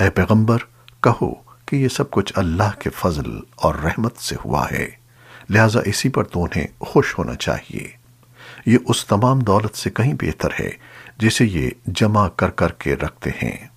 اے پیغمبر، کہو کہ یہ سب کچھ اللہ کے فضل اور رحمت سے ہوا ہے۔ لہذا اسی پر تو انہیں خوش ہونا چاہیے۔ یہ اس تمام دولت سے کہیں بہتر ہے جسے یہ جمع کر کر کے رکھتے ہیں۔